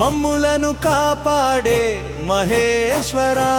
మమ్ములను కాపాడే మహేశ్వరా.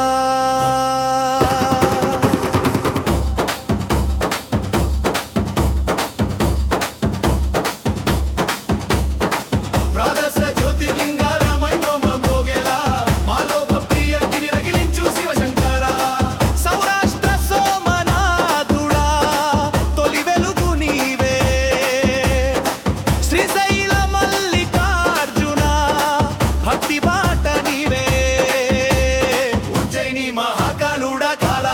కాలుడా కాల